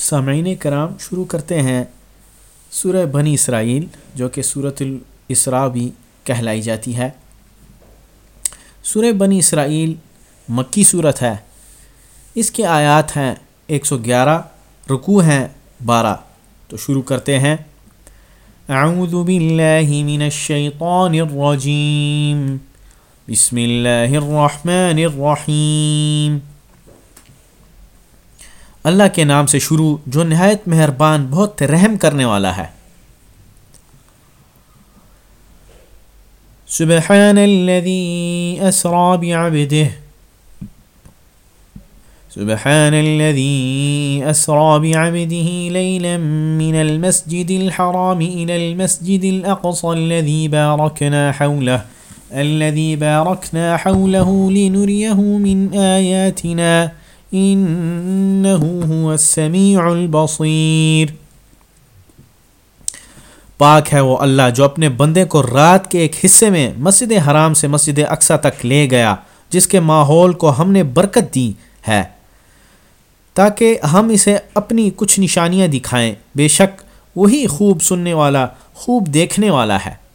سامعین کرام شروع کرتے ہیں سورہ بنی اسرائیل، جو کہ صورت الاسراء بھی کہلائی جاتی ہے۔ سورہ بنی اسرائیل مکی صورت ہے۔ اس کے آیات ہیں ایک سو گیارہ، رکوع ہیں بارہ۔ تو شروع کرتے ہیں۔ اعوذ باللہ من الشیطان الرجیم۔ بسم اللہ الرحمن الرحیم۔ اللہ کے نام سے شروع جو نہایت مہربان، بہت رحم کرنے والا ہے۔ سبحان الذي اسرا بعبده۔ سبحان الذي اسرا بعبده ليلا من المسجد الحرام الى المسجد الاقصى الذي باركنا حوله۔ الذي باركنا حوله لنريه من اياتنا هو السميع البصير۔ پاک ہے وہ اللہ جو اپنے بندے کو رات کے ایک حصے میں مسجد حرام سے مسجد اقسا تک لے گیا، جس کے ماحول کو ہم نے برکت دی ہے۔ تاکہ ہم اسے اپنی کچھ نشانیاں دکھائیں۔ بے شک وہی خوب سننے والا، خوب دیکھنے والا ہے۔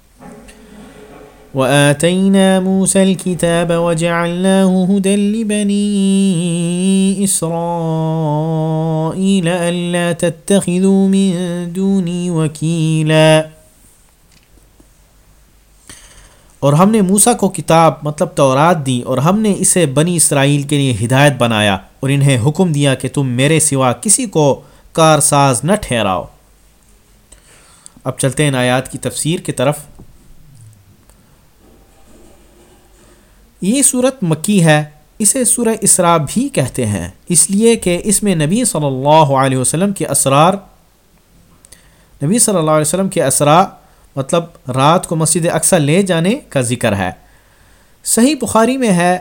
وآتينا موسى الكتاب وجعلناه هدى لبني إسرائيل ألا تتخذوا من دوني وكيلا۔ اور ہم نے موسا کو کتاب مطلب تورات دی اور ہم نے اسے بنی اسرائیل کے لیے ہدایت بنایا اور انہیں حکم دیا کہ تم میرے سوا کسی کو کار ساز نہ ٹھہراؤ۔ اب چلتے ہیں آیات کی تفسیر کی طرف۔ یہ صورت مکی ہے، اسے سورہ اسراء بھی کہتے ہیں۔ اس لیے کہ اس میں نبی صلی اللہ علیہ وسلم کے اسرار، نبی صلی اللہ علیہ وسلم کے اسرا مطلب رات کو مسجد اقسا لے جانے کا ذکر ہے۔ صحیح بخاری میں ہے،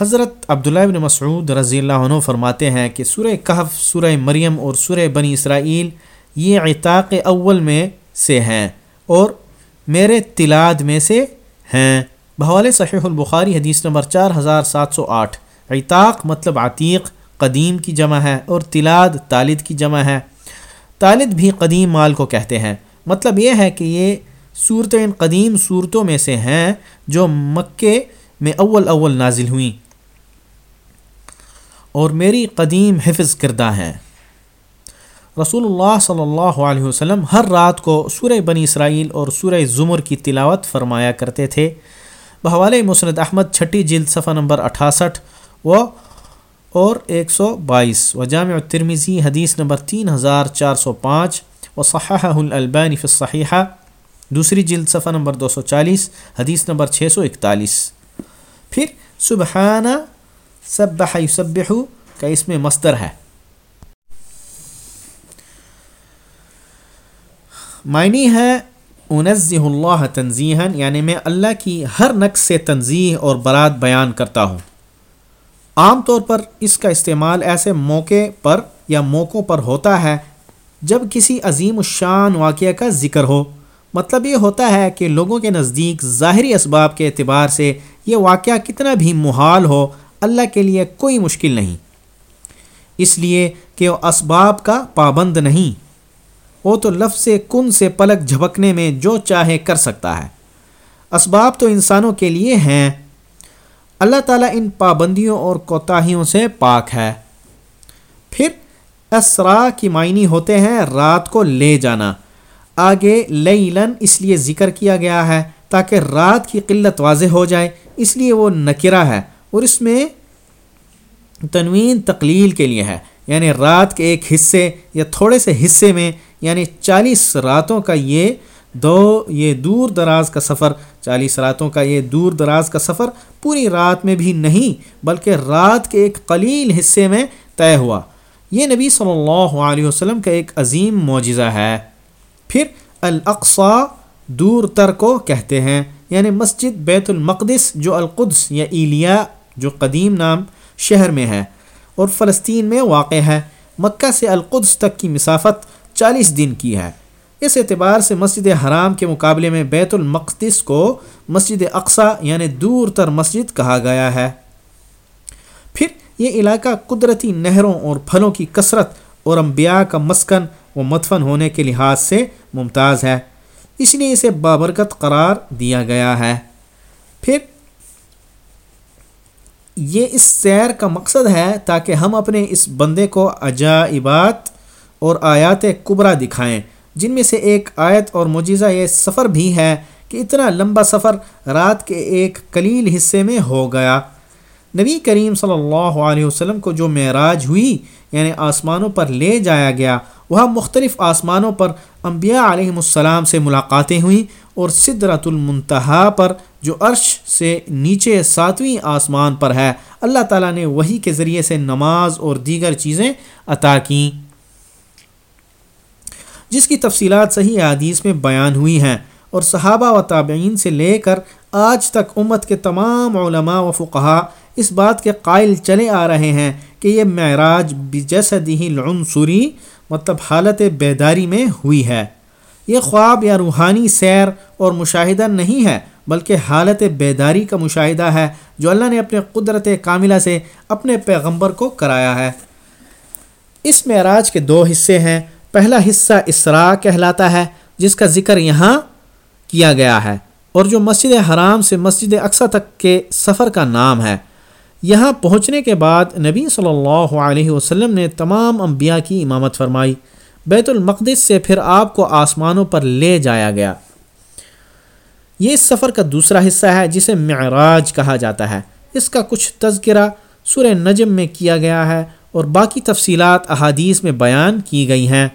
حضرت عبداللہ بن مسعود رضی اللہ عنہ فرماتے ہیں کہ سورہ کہف، سورہ مریم اور سورہ بنی اسرائیل یہ عطاق اول میں سے ہیں اور میرے تلاد میں سے ہیں۔ بحال صحیح البخاری حدیث نمبر چار ہزار سات سو آٹھ۔ عطاق مطلب عتیق، قدیم کی جمع ہے اور تلاد طالد کی جمع ہے۔ طالد بھی قدیم مال کو کہتے ہیں۔ مطلب یہ ہے کہ یہ صورتیں قدیم صورتوں میں سے ہیں جو مکے میں اول اول نازل ہوئیں۔ اور میری قدیم حفظ کردہ ہیں۔ رسول اللہ صلی اللہ علیہ وسلم ہر رات کو سورہ بنی اسرائیل اور سورہ زمر کی تلاوت فرمایا کرتے تھے۔ بحوالِ مسند احمد چھٹی جلد صفحہ نمبر اٹھاسٹھ و اور ایک سو بائیس و جامع ترمیزی حدیث نمبر تین ہزار چار سو پانچ و البین فصحیحہ دوسری جلد صفحہ نمبر دو سو چالیس حدیث نمبر چھ سو اکتالیس پھر سبحانہ سبح یسبح کا اس میں مستر ہے معنی ہے انزہ اللہ تنظیحاً یعنی میں اللہ کی ہر نقص سے تنظیح اور برات بیان کرتا ہوں۔ عام طور پر اس کا استعمال ایسے موقع پر یا موقعوں پر ہوتا ہے جب کسی عظیم الشان واقعہ کا ذکر ہو۔ مطلب یہ ہوتا ہے کہ لوگوں کے نزدیک ظاہری اسباب کے اعتبار سے یہ واقعہ کتنا بھی محال ہو، اللہ کے لیے کوئی مشکل نہیں۔ اس لیے کہ وہ اسباب کا پابند نہیں۔ وہ تو لفظ کن سے پلک جھپکنے میں جو چاہے کر سکتا ہے۔ اسباب تو انسانوں کے لیے ہیں۔ اللہ تعالیٰ ان پابندیوں اور کوتاہیوں سے پاک ہے۔ پھر اسرا کی معنی ہوتے ہیں رات کو لے جانا۔ آگے لیلن اس لیے ذکر کیا گیا ہے تاکہ رات کی قلت واضح ہو جائے، اس لیے وہ نکرہ ہے۔ اور اس میں تنوین تقلیل کے لیے ہے یعنی رات کے ایک حصے یا تھوڑے سے حصے میں یعنی چالیس راتوں کا یہ دو، یہ دور دراز کا سفر، چالیس راتوں کا یہ دور دراز کا سفر پوری رات میں بھی نہیں، بلکہ رات کے ایک قلیل حصے میں طے ہوا۔ یہ نبی صلی اللہ علیہ وسلم کا ایک عظیم معجزہ ہے۔ پھر الاقصا دور تر کو کہتے ہیں یعنی مسجد بیت المقدس جو القدس یا ایلیا، جو قدیم نام شہر میں ہے، اور فلسطین میں واقع ہے۔ مکہ سے القدس تک کی مسافت چالیس دن کی ہے اس اعتبار سے مسجد حرام کے مقابلے میں بیت المقدس کو مسجد اقسا یعنی دور تر مسجد کہا گیا ہے۔ پھر یہ علاقہ قدرتی نہروں اور پھلوں کی کثرت اور انبیاء کا مسکن و مدفن ہونے کے لحاظ سے ممتاز ہے۔ اس لیے اسے بابرکت قرار دیا گیا ہے۔ پھر یہ اس سیر کا مقصد ہے تاکہ ہم اپنے اس بندے کو عجائبات اور آیات کبرا دکھائیں، جن میں سے ایک آیت اور مجیزہ یہ سفر بھی ہے کہ اتنا لمبا سفر رات کے ایک کلیل حصے میں ہو گیا۔ نبی کریم صلی اللہ علیہ وسلم کو جو معراج ہوئی یعنی آسمانوں پر لے جایا گیا، وہاں مختلف آسمانوں پر انبیاء علیہ السلام سے ملاقاتیں ہوئیں اور صدرت المنتہا پر جو عرش سے نیچے ساتویں آسمان پر ہے، اللہ تعالیٰ نے وہی کے ذریعے سے نماز اور دیگر چیزیں عطا کیں۔ جس کی تفصیلات صحیح حدیث میں بیان ہوئی ہیں۔ اور صحابہ و تابعین سے لے کر آج تک امت کے تمام علماء و فقہا اس بات کے قائل چلے آ رہے ہیں کہ یہ معراج بجسدی العنصری مطلب حالت بیداری میں ہوئی ہے۔ یہ خواب یا روحانی سیر اور مشاہدہ نہیں ہے، بلکہ حالت بیداری کا مشاہدہ ہے جو اللہ نے اپنے قدرت کاملہ سے اپنے پیغمبر کو کرایا ہے۔ اس معراج کے دو حصے ہیں۔ پہلا حصہ اسرا کہلاتا ہے، جس کا ذکر یہاں کیا گیا ہے، اور جو مسجد حرام سے مسجد اقسا تک کے سفر کا نام ہے۔ یہاں پہنچنے کے بعد نبی صلی اللہ علیہ وسلم نے تمام انبیاء کی امامت فرمائی۔ بیت المقدس سے پھر آپ کو آسمانوں پر لے جایا گیا۔ یہ اس سفر کا دوسرا حصہ ہے، جسے معراج کہا جاتا ہے۔ اس کا کچھ تذکرہ سورہ نجم میں کیا گیا ہے، اور باقی تفصیلات احادیث میں بیان کی گئی ہیں۔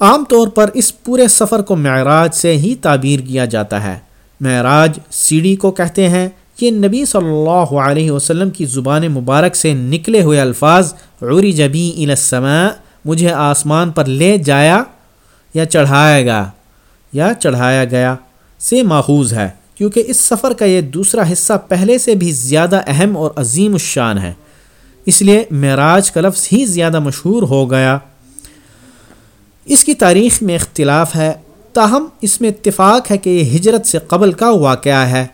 عام طور پر اس پورے سفر کو معراج سے ہی تعبیر کیا جاتا ہے۔ معراج سیڑھی کو کہتے ہیں۔ یہ نبی صلی اللہ علیہ وسلم کی زبان مبارک سے نکلے ہوئے الفاظ عری جبی السماء، مجھے آسمان پر لے جایا یا چڑھایا گیا، یا چڑھایا گیا سے ماخوذ ہے۔ کیونکہ اس سفر کا یہ دوسرا حصہ پہلے سے بھی زیادہ اہم اور عظیم الشان ہے۔ اس لیے معراج کا لفظ ہی زیادہ مشہور ہو گیا۔ اس کی تاریخ میں اختلاف ہے۔ تاہم، اس میں اتفاق ہے کہ یہ ہجرت سے قبل کا واقعہ ہے۔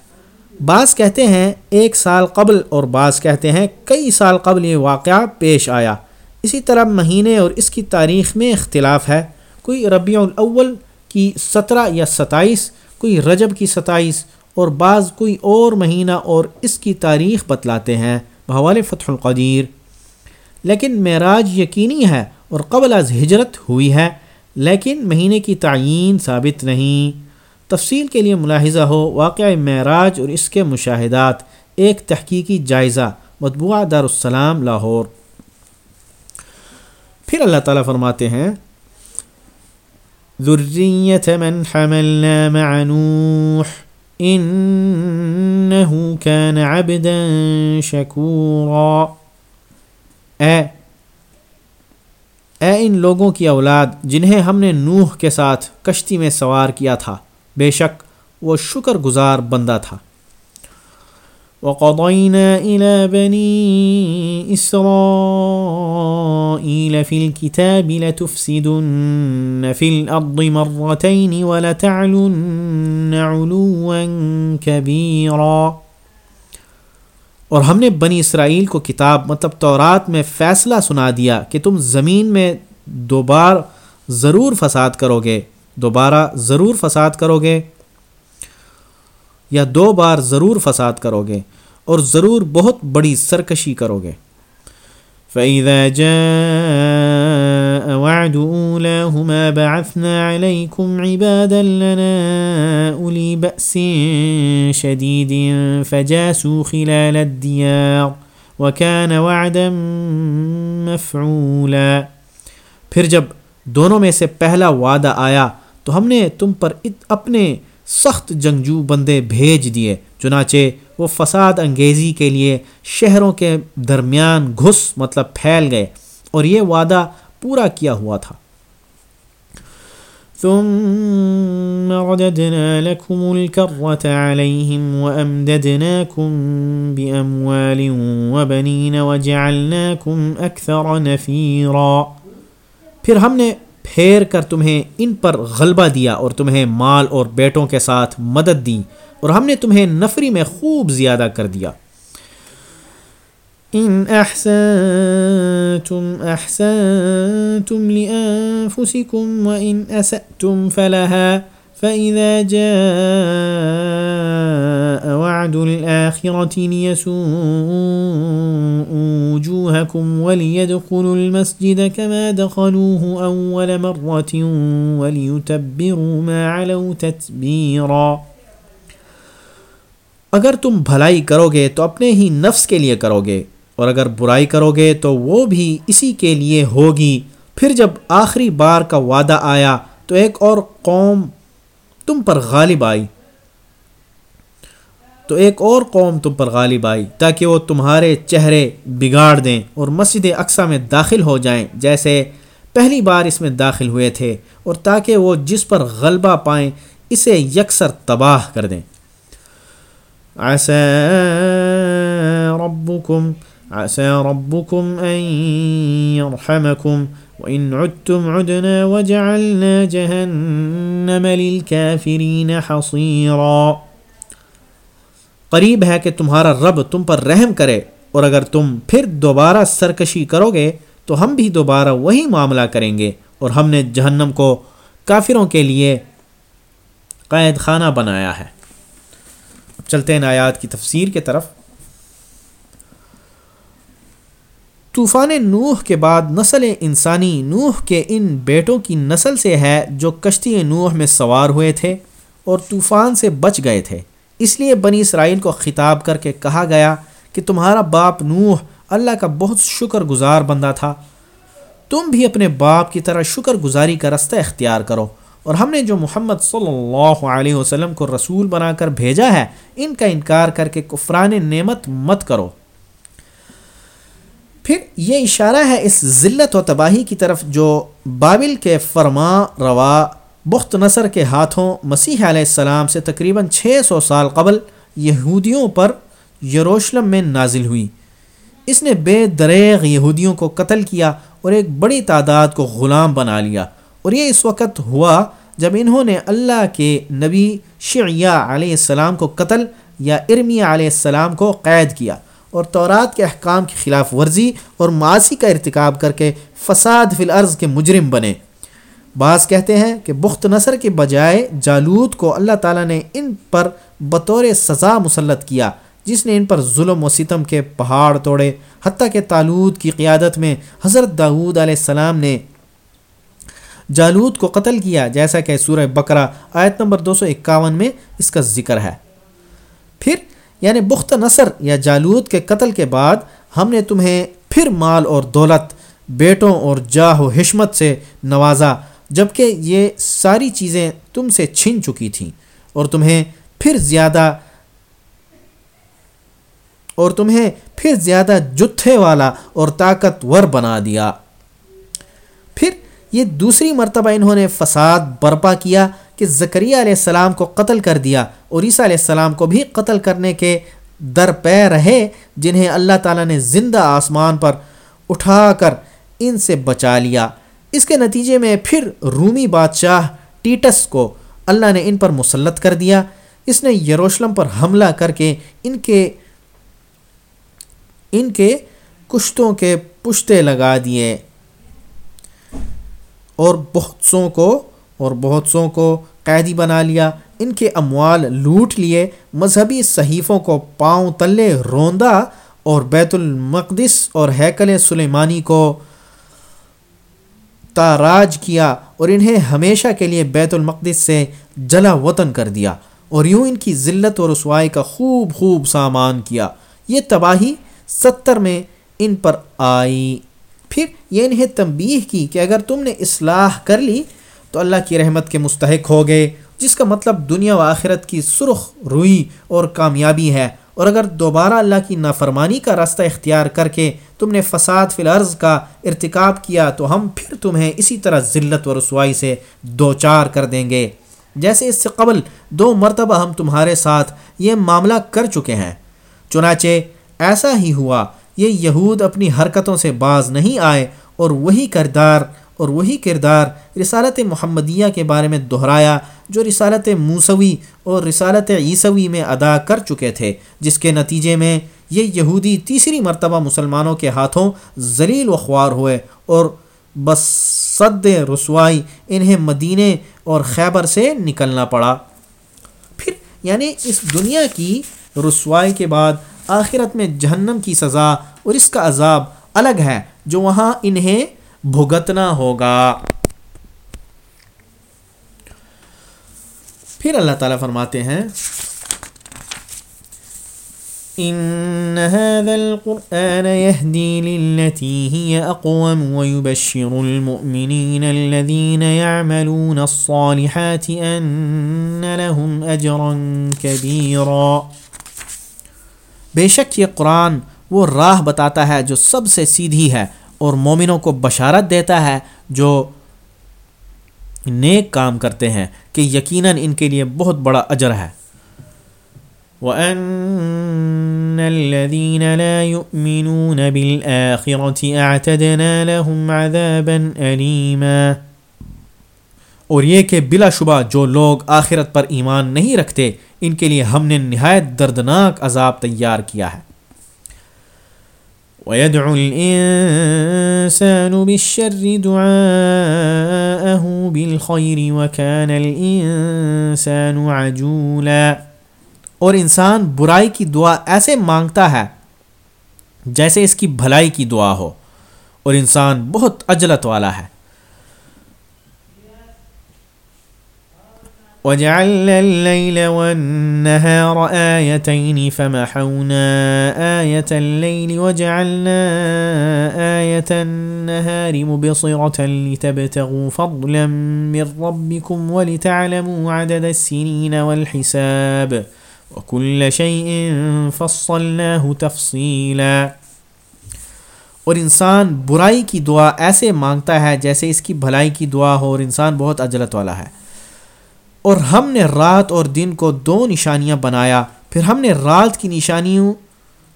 بعض کہتے ہیں ایک سال قبل اور بعض کہتے ہیں کئی سال قبل یہ واقعہ پیش آیا۔ اسی طرح مہینے اور اس کی تاریخ میں اختلاف ہے۔ کوئی ربیع الاول کی سترہ یا ستائیس، کوئی رجب کی ستائیس اور بعض کوئی اور مہینہ اور اس کی تاریخ بتلاتے ہیں۔ بحوال فتح القدیر۔ لیکن معراج یقینی ہے اور قبل از ہجرت ہوئی ہے۔ لیکن مہینے کی تعین ثابت نہیں۔ تفصیل کے لیے ملاحظہ ہو، واقعہ معراج اور اس کے مشاہدات۔ ایک تحقیقی جائزہ، مطبوعہ دارالسلام، لاہور۔ پھر اللہ تعالیٰ فرماتے ہیں من حملنا مع نوح كان عبدا شكورا اے اے ان لوگوں کی اولاد جنہیں ہم نے نوح کے ساتھ کشتی میں سوار کیا تھا، بے شک وہ شکر گزار بندہ تھا۔ وقضينا إلى بني إسرائيل في الكتاب لتفسدن في الأرض مرتين ولتعلن علوا كبيرا اور ہم نے بنی اسرائیل کو کتاب مطلب تورات میں فیصلہ سنا دیا کہ تم زمین میں دوبار ضرور فساد کرو گے دوبارہ ضرور فساد کرو گے یا دو بار ضرور فساد کرو گے اور ضرور بہت بڑی سرکشی کرو گے فَإِذَا جَاءَ وَعْدُ أُولَاهُمَا بَعَثْنَا عَلَيْكُمْ عِبَادًا لَنَا أُولِي بَأْسٍ شَدِيدٍ فَجَاسُوا خِلَالَ الدِّيَارِ وَكَانَ وَعْدًا مَفْعُولًا۔ پھر جب دونوں میں سے پہلا وعدہ آیا تو ہم نے تم پر اپنے سخت جنگجو بندے بھیج دیے، چنانچہ وہ فساد انگیزی کے لیے شہروں کے درمیان گھس مطلب پھیل گئے۔ اور یہ وعدہ پورا کیا ہوا تھا۔ ثم رددنا لكم الكرة عليهم وأمددناكم بأموال وبنين وجعلناكم أكثر نفيرا۔ پھر ہم نے پھیر کر تمہیں ان پر غلبہ دیا اور تمہیں مال اور بیٹوں کے ساتھ مدد دی اور ہم نے تمہیں نفری میں خوب زیادہ کر دیا۔ إن أحسنتم أحسنتم لأنفسكم وإن أسأتم فلها، فإذا جاء وعد الآخرة ليسوء وجوهكم وليدخلوا المسجد كما دخلوه أول مرة وليتبروا ما علوا تتبيرا۔ اگر تم بھلائی کرو گے تو اپنے ہی نفس کے لیے کرو گے اور اگر برائی کرو گے تو وہ بھی اسی کے لیے ہوگی۔ پھر جب آخری بار کا وعدہ آیا تو ایک اور قوم تم پر غالب آئی۔ تو ایک اور قوم تم پر غالب آئی تاکہ وہ تمہارے چہرے بگاڑ دیں اور مسجد اقسا میں داخل ہو جائیں، جیسے پہلی بار اس میں داخل ہوئے تھے، اور تاکہ وہ جس پر غلبہ پائیں اسے یکسر تباہ کر دیں۔ ربكم عسى ربكم أن يرحمكم وإن عدتم عدنا وجعلنا جهنم للكافرين حصيرا قریب ہے کہ تمہارا رب تم پر رحم کرے اور اگر تم پھر دوبارہ سرکشی کرو گے تو ہم بھی دوبارہ وہی معاملہ کریں گے اور ہم نے جہنم کو کافروں کے لیے قید خانہ بنایا ہے۔ چلتے ہیں آیات کی تفسیر کے طرف۔ طوفان نوح کے بعد نسل انسانی نوح کے ان بیٹوں کی نسل سے ہے جو کشتی نوح میں سوار ہوئے تھے اور طوفان سے بچ گئے تھے۔ اس لیے بنی اسرائیل کو خطاب کر کے کہا گیا کہ تمہارا باپ نوح اللہ کا بہت شکر گزار بندہ تھا۔ تم بھی اپنے باپ کی طرح شکر گزاری کا رستہ اختیار کرو اور ہم نے جو محمد صلی اللہ علیہ وسلم کو رسول بنا کر بھیجا ہے، ان کا انکار کر کے کفران نعمت مت کرو۔ پھر یہ اشارہ ہے اس ذلت و تباہی کی طرف جو بابل کے فرما روا بخت نصر کے ہاتھوں مسیح علیہ السلام سے تقریباً چھ سو سال قبل یہودیوں پر یروشلم میں نازل ہوئی۔ اس نے بے دریغ یہودیوں کو قتل کیا اور ایک بڑی تعداد کو غلام بنا لیا۔ اور یہ اس وقت ہوا جب انہوں نے اللہ کے نبی شعیہ علیہ السلام کو قتل یا ارمیہ علیہ السلام کو قید کیا۔ اور تورات کے احکام کی خلاف ورزی اور معاشی کا ارتکاب کر کے فساد فی الارض کے مجرم بنے۔ بعض کہتے ہیں کہ بخت نصر کے بجائے جالود کو اللہ تعالیٰ نے ان پر بطور سزا مسلط کیا، جس نے ان پر ظلم و ستم کے پہاڑ توڑے۔ حتیٰ کہ تالود کی قیادت میں حضرت داود علیہ السلام نے جالود کو قتل کیا، جیسا کہ سورہ بکرا آیت نمبر دو سو اکاون میں اس کا ذکر ہے۔ پھر یعنی بخت نصر یا جالود کے قتل کے بعد ہم نے تمہیں پھر مال اور دولت، بیٹوں اور جاہ و حشمت سے نوازا جبکہ یہ ساری چیزیں تم سے چھن چکی تھیں۔ اور تمہیں پھر زیادہ، اور تمہیں پھر زیادہ جتھے والا اور طاقتور بنا دیا۔ پھر یہ دوسری مرتبہ انہوں نے فساد برپا کیا کہ زکریہ علیہ السلام کو قتل کر دیا اور عیسیٰ علیہ السلام کو بھی قتل کرنے کے در پے رہے، جنہیں اللہ تعالیٰ نے زندہ آسمان پر اٹھا کر ان سے بچا لیا۔ اس کے نتیجے میں پھر رومی بادشاہ ٹیٹس کو اللہ نے ان پر مسلط کر دیا۔ اس نے یروشلم پر حملہ کر کے ان کے ان کے کشتوں کے پشتے لگا دیے اور بہت سو کو اور بہت سو کو قیدی بنا لیا، ان کے اموال لوٹ لیے، مذہبی صحیفوں کو پاؤں تلے روندا اور بیت المقدس اور ہیکل سلیمانی کو تاراج کیا اور انہیں ہمیشہ کے لیے بیت المقدس سے جلا وطن کر دیا اور یوں ان کی ذلت اور رسوائی کا خوب خوب سامان کیا۔ یہ تباہی ستر میں ان پر آئی۔ پھر یہ انہیں تنبیہ کی کہ اگر تم نے اصلاح کر لی تو اللہ کی رحمت کے مستحق ہو گئے، جس کا مطلب دنیا و آخرت کی سرخ روئی اور کامیابی ہے۔ اور اگر دوبارہ اللہ کی نافرمانی کا راستہ اختیار کر کے تم نے فساد فی الارض کا ارتکاب کیا، تو ہم پھر تمہیں اسی طرح ذلت و رسوائی سے دو چار کر دیں گے۔ جیسے اس سے قبل دو مرتبہ ہم تمہارے ساتھ یہ معاملہ کر چکے ہیں۔ چنانچہ ایسا ہی ہوا، یہ یہود اپنی حرکتوں سے باز نہیں آئے اور وہی کردار اور وہی کردار رسالت محمدیہ کے بارے میں دہرایا جو رسالت موسوی اور رسالت عیسوی میں ادا کر چکے تھے، جس کے نتیجے میں یہ یہودی تیسری مرتبہ مسلمانوں کے ہاتھوں ذلیل و خوار ہوئے اور بس صد رسوائی انہیں مدینے اور خیبر سے نکلنا پڑا۔ پھر یعنی اس دنیا کی رسوائی کے بعد آخرت میں جہنم کی سزا اور اس کا عذاب الگ ہے، جو وہاں انہیں بھگتنا ہوگا۔ پھر اللہ تعالیٰ فرماتے ہیں ان هذا القرآن يهدي للتي هي اقوم ويبشر المؤمنين الذين يعملون الصالحات ان لهم اجرا كبيرا. بے شک یہ قرآن وہ راہ بتاتا ہے جو سب سے سیدھی ہے۔ اور مومنوں کو بشارت دیتا ہے جو نیک کام کرتے ہیں، کہ یقیناً ان کے لیے بہت بڑا اجر ہے۔ وَأَنَّ الَّذِينَ لَا يُؤْمِنُونَ بِالْآخِرَةِ أَعْتَدْنَا لَهُمْ عَذَابًا أَلِيمًا۔ اور یہ کہ بلا شبہ جو لوگ آخرت پر ایمان نہیں رکھتے، ان کے لیے ہم نے نہایت دردناک عذاب تیار کیا ہے۔ ويدعو الإنسان بالشر دعاءه بالخير وكان الإنسان عجولا۔ اور انسان برائی کی دعا ایسے مانگتا ہے جیسے اس کی بھلائی کی دعا ہو۔ اور انسان بہت اجلت والا ہے۔ وجعلنا الليل والنهار آيتين فمحونا آية الليل وجعلنا آية النهار مبصرة لتبتغوا فضلا من ربكم ولتعلموا عدد السنين والحساب وكل شيء فصلناه تفصيلا۔ اور انسان برائی کی دعا ایسے مانگتا ہے جیسے اس کی بھلائی کی دعا ہو اور انسان بہت اجلت والا ہے۔ اور ہم نے رات اور دن کو دو نشانیاں بنایا۔ پھر ہم نے رات کی نشانیوں،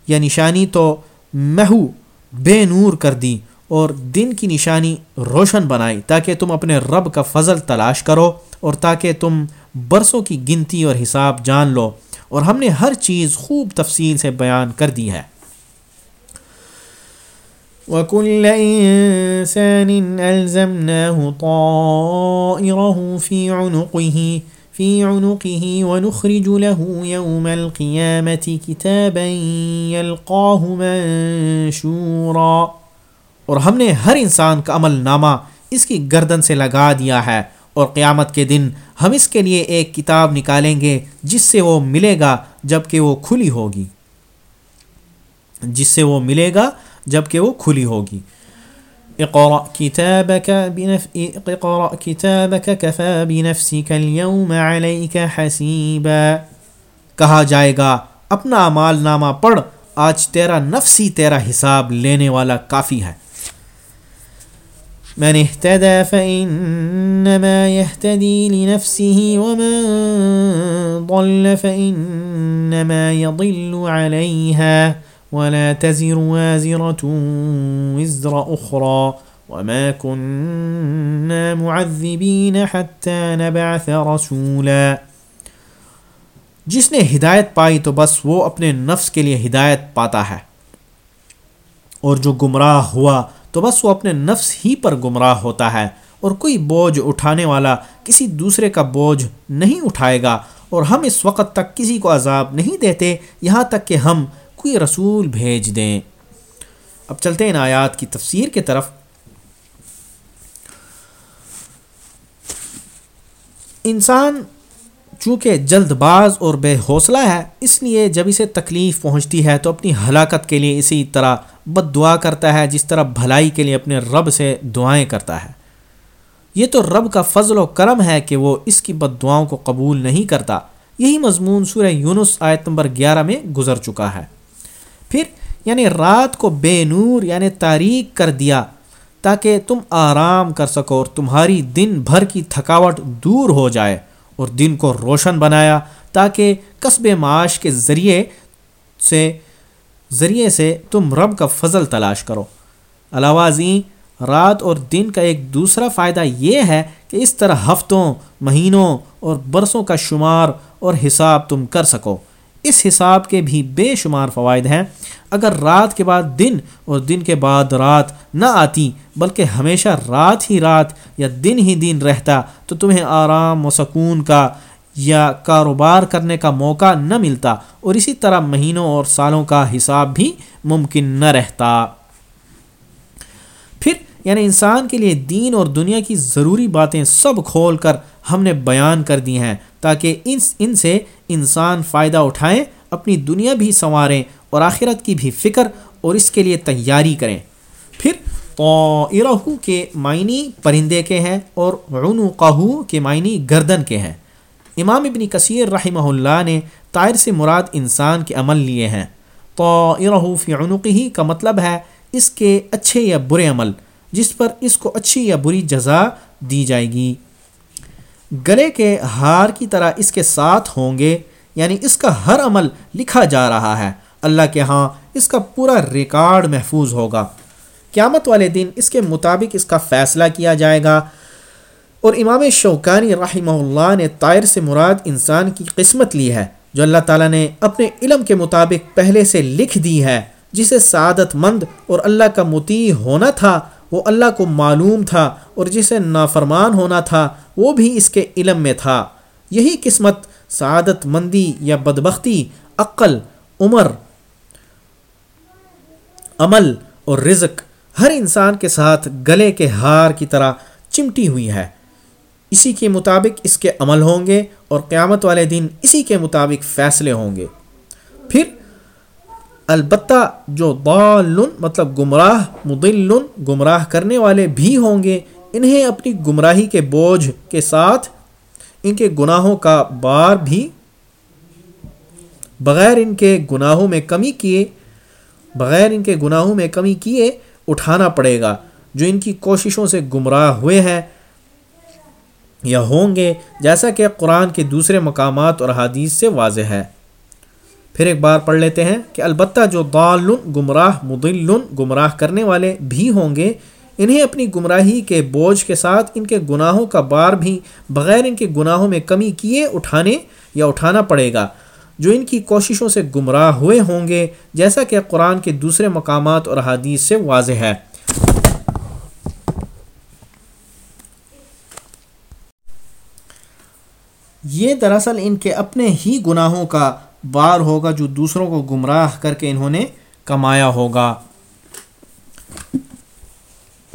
یا نشانی تو مہو، بے نور کر دی اور دن کی نشانی روشن بنائی تاکہ تم اپنے رب کا فضل تلاش کرو اور تاکہ تم برسوں کی گنتی اور حساب جان لو۔ اور ہم نے ہر چیز خوب تفصیل سے بیان کر دی ہے۔ وكل إنسان ألزمناه طائره في عنقه في عنقه ونخرج له يوم القيامة كتابا يلقاه منشورا۔ اور ہم نے ہر انسان کا عمل نامہ اس کی گردن سے لگا دیا ہے اور قیامت کے دن ہم اس کے لیے ایک کتاب نکالیں گے جس سے وہ ملے گا جبکہ وہ کھلی ہوگی۔ جس سے وہ ملے گا جبکہ وہ کھلی ہوگی۔ اقرأ كتابك بنف... اقرأ كتابك كفى بنفسك اليوم عليك حسيبا۔ کہا جائے گا، اپنا اعمال نامہ پڑھ، آج تیرا نفسی تیرا حساب لینے والا کافی ہے۔ من اهتدى فإنما يهتدي لنفسه، ومن ضل فإنما يضل عليها۔ ولا تزر وازرة وزر أخرى وما كنا معذبين حتى نبعث رسولا۔ جس نے ہدایت پائی تو بس وہ اپنے نفس کے لیے ہدایت پاتا ہے۔ اور جو گمراہ ہوا تو بس وہ اپنے نفس ہی پر گمراہ ہوتا ہے۔ اور کوئی بوجھ اٹھانے والا کسی دوسرے کا بوجھ نہیں اٹھائے گا۔ اور ہم اس وقت تک کسی کو عذاب نہیں دیتے، یہاں تک کہ ہم کوئی رسول بھیج دیں۔ اب چلتے ہیں ان آیات کی تفسیر کی طرف۔ انسان چونکہ جلد باز اور بے حوصلہ ہے، اس لیے جب اسے تکلیف پہنچتی ہے تو اپنی ہلاکت کے لیے اسی طرح بد دعا کرتا ہے، جس طرح بھلائی کے لیے اپنے رب سے دعائیں کرتا ہے۔ یہ تو رب کا فضل و کرم ہے کہ وہ اس کی بد دعاؤں کو قبول نہیں کرتا۔ یہی مضمون سورہ یونس آیت نمبر گیارہ میں گزر چکا ہے۔ پھر یعنی رات کو بے نور یعنی تاریخ کر دیا تاکہ تم آرام کر سکو اور تمہاری دن بھر کی تھکاوٹ دور ہو جائے اور دن کو روشن بنایا تاکہ قصب معاش کے ذریعے سے ذریعے سے تم رب کا فضل تلاش کرو۔ علاوہ ازیں، رات اور دن کا ایک دوسرا فائدہ یہ ہے کہ اس طرح ہفتوں، مہینوں اور برسوں کا شمار اور حساب تم کر سکو۔ اس حساب کے بھی بے شمار فوائد ہیں۔ اگر رات کے بعد دن اور دن کے بعد رات نہ آتی، بلکہ ہمیشہ رات ہی رات یا دن ہی دن رہتا، تو تمہیں آرام و سکون کا یا کاروبار کرنے کا موقع نہ ملتا۔ اور اسی طرح مہینوں اور سالوں کا حساب بھی ممکن نہ رہتا۔ پھر یعنی انسان کے لیے دین اور دنیا کی ضروری باتیں سب کھول کر ہم نے بیان کر دی ہیں۔ تاکہ ان ان سے انسان فائدہ اٹھائیں، اپنی دنیا بھی سنواریں اور آخرت کی بھی فکر اور اس کے لیے تیاری کریں۔ پھر تو کے معنی پرندے کے ہیں اور عنقہو کے معنی گردن کے ہیں۔ امام ابن کثیر رحمہ اللہ نے طائر سے مراد انسان کے عمل لیے ہیں۔ تو فی عنقی کا مطلب ہے اس کے اچھے یا برے عمل، جس پر اس کو اچھی یا بری جزا دی جائے گی۔ گلے کے ہار کی طرح اس کے ساتھ ہوں گے یعنی اس کا ہر عمل لکھا جا رہا ہے۔ اللہ کے ہاں اس کا پورا ریکارڈ محفوظ ہوگا۔ قیامت والے دن اس کے مطابق اس کا فیصلہ کیا جائے گا۔ اور امام شوکانی رحمہ اللہ نے طائر سے مراد انسان کی قسمت لی ہے، جو اللہ تعالیٰ نے اپنے علم کے مطابق پہلے سے لکھ دی ہے، جسے سعادت مند اور اللہ کا متی ہونا تھا۔ وہ اللہ کو معلوم تھا اور جسے نافرمان ہونا تھا، وہ بھی اس کے علم میں تھا۔ یہی قسمت سعادت مندی یا بدبختی، عقل، عمر، عمل اور رزق ہر انسان کے ساتھ گلے کے ہار کی طرح چمٹی ہوئی ہے۔ اسی کے مطابق اس کے عمل ہوں گے اور قیامت والے دن اسی کے مطابق فیصلے ہوں گے۔ پھر البتہ جو ضال مطلب گمراہ مدل گمراہ کرنے والے بھی ہوں گے، انہیں اپنی گمراہی کے بوجھ کے ساتھ ان کے گناہوں کا بار بھی بغیر ان کے گناہوں میں کمی کیے، بغیر ان کے گناہوں میں کمی کیے اٹھانا پڑے گا۔ جو ان کی کوششوں سے گمراہ ہوئے ہیں یا ہوں گے، جیسا کہ قرآن کے دوسرے مقامات اور حادیث سے واضح ہے۔ پھر ایک بار پڑھ لیتے ہیں کہ البتہ جو دال گمراہ مدل گمراہ کرنے والے بھی ہوں گے، انہیں اپنی گمراہی کے بوجھ کے ساتھ ان کے گناہوں کا بار بھی بغیر ان کے گناہوں میں کمی کیے اٹھانے یا اٹھانا پڑے گا۔ جو ان کی کوششوں سے گمراہ ہوئے ہوں گے، جیسا کہ قرآن کے دوسرے مقامات اور حدیث سے واضح ہے۔ یہ دراصل ان کے اپنے ہی گناہوں کا بار ہوگا جو دوسروں کو گمراہ کر کے انہوں نے کمایا ہوگا۔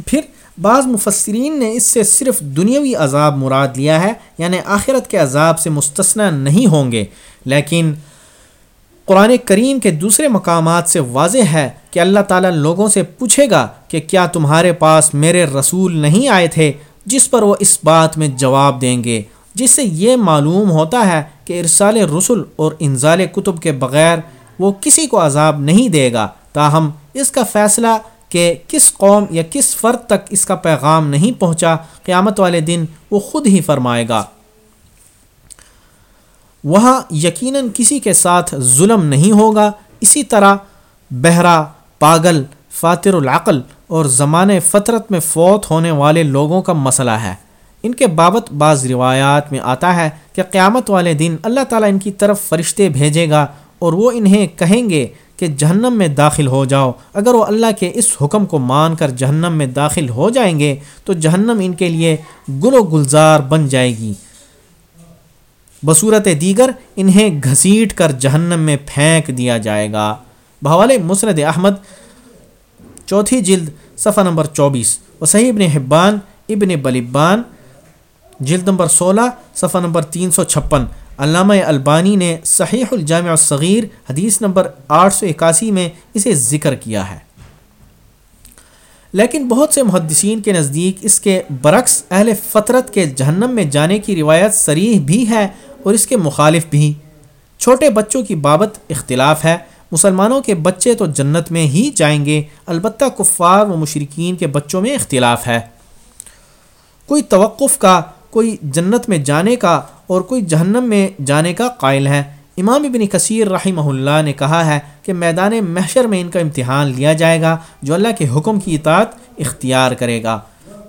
پھر بعض مفسرین نے اس سے صرف دنیاوی عذاب مراد لیا ہے یعنی آخرت کے عذاب سے مستثنا نہیں ہوں گے۔ لیکن قرآن کریم کے دوسرے مقامات سے واضح ہے کہ اللہ تعالیٰ لوگوں سے پوچھے گا کہ کیا تمہارے پاس میرے رسول نہیں آئے تھے، جس پر وہ اس بات میں جواب دیں گے۔ جس سے یہ معلوم ہوتا ہے کہ ارسال رسول اور انزال کتب کے بغیر وہ کسی کو عذاب نہیں دے گا، تاہم اس کا فیصلہ کہ کس قوم یا کس فرد تک اس کا پیغام نہیں پہنچا قیامت والے دن وہ خود ہی فرمائے گا۔ وہاں یقیناً کسی کے ساتھ ظلم نہیں ہوگا، اسی طرح بہرا پاگل، فاتر العقل اور زمانے فطرت میں فوت ہونے والے لوگوں کا مسئلہ ہے۔ ان کے بابت بعض روایات میں آتا ہے کہ قیامت والے دن اللہ تعالیٰ ان کی طرف فرشتے بھیجے گا اور وہ انہیں کہیں گے کہ جہنم میں داخل ہو جاؤ۔ اگر وہ اللہ کے اس حکم کو مان کر جہنم میں داخل ہو جائیں گے تو جہنم ان کے لیے گل و گلزار بن جائے گی۔ بصورت دیگر انہیں گھسیٹ کر جہنم میں پھینک دیا جائے گا۔ بحوال مسرد احمد، چوتھی جلد، صفحہ نمبر چوبیس۔ و صحیح ابن حبان، ابن بلبان جلد نمبر سولہ، صفحہ نمبر تین سو چھپن۔ علامہ البانی نے صحیح الجامع الصغیر، حدیث نمبر آٹھ سو اکاسی میں اسے ذکر کیا ہے۔ لیکن بہت سے محدثین کے نزدیک اس کے برعکس اہل فطرت کے جہنم میں جانے کی روایت سریح بھی ہے اور اس کے مخالف بھی۔ چھوٹے بچوں کی بابت اختلاف ہے۔ مسلمانوں کے بچے تو جنت میں ہی جائیں گے، البتہ کفار و مشرقین کے بچوں میں اختلاف ہے۔ کوئی توقف کا کوئی جنت میں جانے کا اور کوئی جہنم میں جانے کا قائل ہے امام ابن کثیر رحمہ اللہ نے کہا ہے کہ میدان محشر میں ان کا امتحان لیا جائے گا جو اللہ کے حکم کی اطاعت اختیار کرے گا۔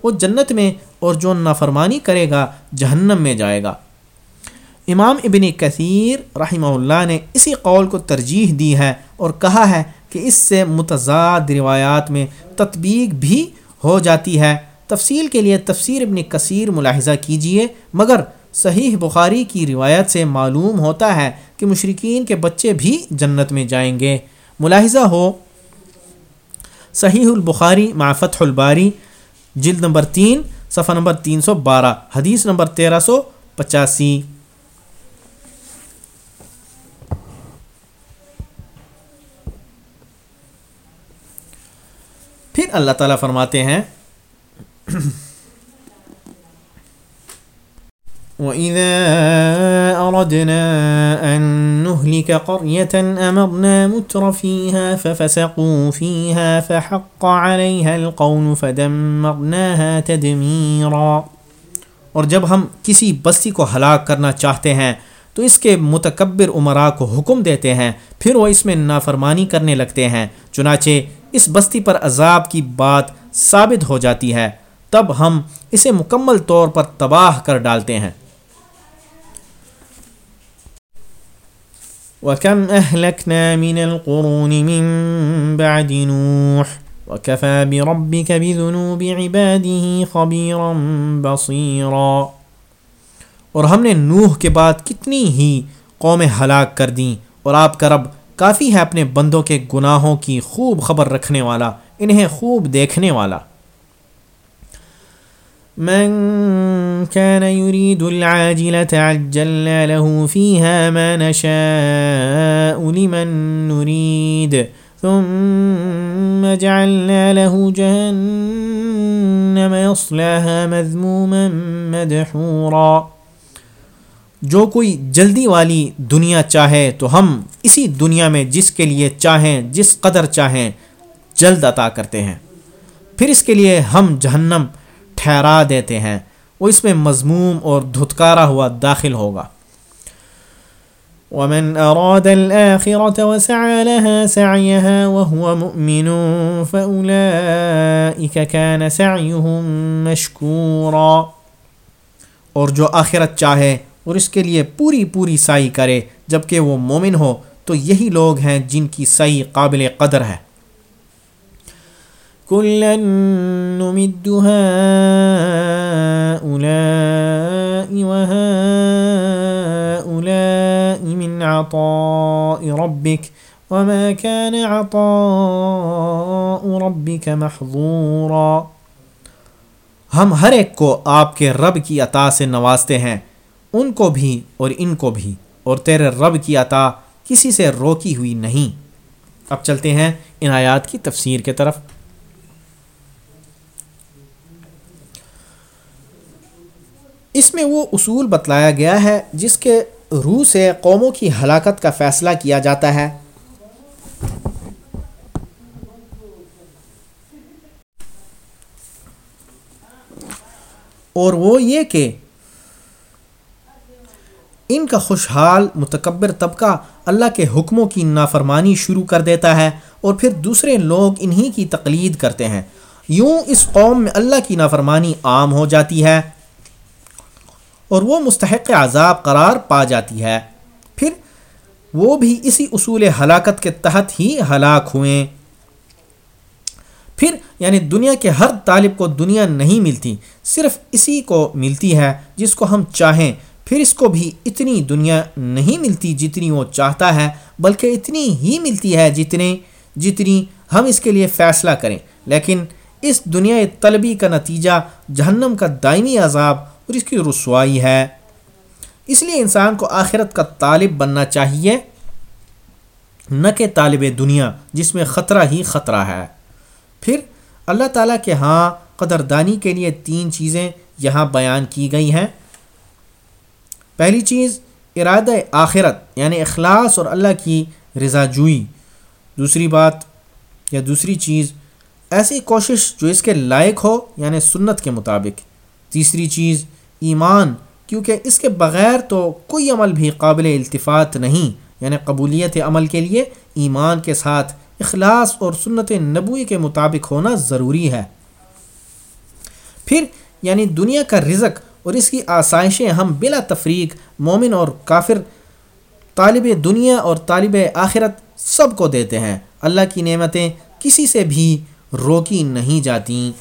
وہ جنت میں اور جو نافرمانی کرے گا جہنم میں جائے گا۔ امام ابن کثیر رحمہ اللہ نے اسی قول کو ترجیح دی ہے اور کہا ہے کہ اس سے متضاد روایات میں تطبیق بھی ہو جاتی ہے۔ تفصیل کے لیے تفسیر ابن کثیر ملاحظہ کیجیے مگر صحیح بخاری کی روایت سے معلوم ہوتا ہے کہ مشرقین کے بچے بھی جنت میں جائیں گے۔ ملاحظہ ہو، صحیح البخاری معفت الباری، جلد نمبر تین، صفحہ نمبر تین سو بارہ، حدیث نمبر تیرہ سو پچاسی۔ پھر اللہ تعالیٰ فرماتے ہیں وَإِذَا أَرَدْنَا أَن نُهْلِكَ قَرْيَةً أَمَرْنَا مُتْرَ فِيهَا فَفَسَقُوا فِيهَا فَحَقَّ عَلَيْهَا الْقَوْلُ فَدَمَّرْنَاهَا تَدْمِيرًا اور جب ہم کسی بستی کو ہلاک کرنا چاہتے ہیں، تو اس کے متکبر عمراء کو حکم دیتے ہیں، پھر وہ اس میں نافرمانی کرنے لگتے ہیں، چنانچہ اس بستی پر عذاب کی بات ثابت ہو جاتی ہے۔ تب ہم اسے مکمل طور پر تباہ کر ڈالتے ہیں۔ وَكَمْ أَهْلَكْنَا مِنَ الْقُرُونِ مِن بَعْدِ نُوحٍ وَكَفَى بِرَبِّكَ بِذُنُوبِ عِبَادِهِ خَبِيرًا بَصِيرًا۔ اور ہم نے نوح کے بعد کتنی ہی قومیں ہلاک کر دیں اور آپ کا رب کافی ہے اپنے بندوں کے گناہوں کی خوب خبر رکھنے والا، انہیں خوب دیکھنے والا۔ من كان يريد العاجلة عجلنا له فيها ما نشاء لمن نريد. ثم جعلنا له جهنم يصلاها مذموما مدحورا. جو کوئی جلدی والی دنیا چاہے تو ہم اسی دنیا میں جس کے لیے چاہیں، جس قدر چاہیں، جلد عطا کرتے ہیں۔ پھر اس کے لیے ہم جہنم ٹھہرا دیتے ہیں۔ وہ اس میں مضموم اور دھتکارا ہوا داخل ہوگا۔ ومن اراد الاخرة وسعى لها سعيها وهو مؤمن فاولئك كان سعيهم مشكورا۔ اور جو آخرت چاہے اور اس کے لیے پوری پوری سائی کرے، جبکہ وہ مومن ہو، تو یہی لوگ ہیں جن کی سائی قابل قدر ہے۔ كلا نمد هؤلاء وهؤلاء من عطاء ربك وما كان عطاء ربك محظورا ہم ہر ایک کو آپ کے رب کی عطا سے نوازتے ہیں، ان کو بھی اور ان کو بھی، اور تیرے رب کی عطا کسی سے روکی ہوئی نہیں۔ اب چلتے ہیں ان آیات کی تفسیر کے طرف۔ اس میں وہ اصول بتلایا گیا ہے جس کے روح سے قوموں کی ہلاکت کا فیصلہ کیا جاتا ہے۔ اور وہ یہ کہ ان کا خوشحال متکبر طبقہ اللہ کے حکموں کی نافرمانی شروع کر دیتا ہے اور پھر دوسرے لوگ انہی کی تقلید کرتے ہیں۔ یوں اس قوم میں اللہ کی نافرمانی عام ہو جاتی ہے۔ اور وہ مستحق عذاب قرار پا جاتی ہے۔ پھر وہ بھی اسی اصول ہلاکت کے تحت ہی ہلاک ہوئے۔ پھر یعنی دنیا کے ہر طالب کو دنیا نہیں ملتی، صرف اسی کو ملتی ہے جس کو ہم چاہیں۔ پھر اس کو بھی اتنی دنیا نہیں ملتی جتنی وہ چاہتا ہے، بلکہ اتنی ہی ملتی ہے جتنے، جتنی ہم اس کے لیے فیصلہ کریں۔ لیکن اس دنیا طلبی کا نتیجہ جہنم کا دائمی عذاب اور اس کی رسوائی ہے۔ اس لیے انسان کو آخرت کا طالب بننا چاہیے، نہ کہ طالب دنیا، جس میں خطرہ ہی خطرہ ہے۔ پھر اللہ تعالیٰ کے ہاں قدردانی کے لیے تین چیزیں یہاں بیان کی گئی ہیں۔ پہلی چیز، ارادہ آخرت یعنی اخلاص اور اللہ کی رضا جوئی۔ دوسری بات یا دوسری چیز، ایسی کوشش جو اس کے لائق ہو یعنی سنت کے مطابق۔ تیسری چیز ایمان، کیونکہ اس کے بغیر تو کوئی عمل بھی قابل التفات نہیں۔ یعنی قبولیت عمل کے لیے ایمان کے ساتھ اخلاص اور سنت نبوی کے مطابق ہونا ضروری ہے۔ پھر یعنی دنیا کا رزق اور اس کی آسائشیں ہم بلا تفریق، مومن اور کافر، طالب دنیا اور طالب آخرت سب کو دیتے ہیں۔ اللہ کی نعمتیں کسی سے بھی روکی نہیں جاتیں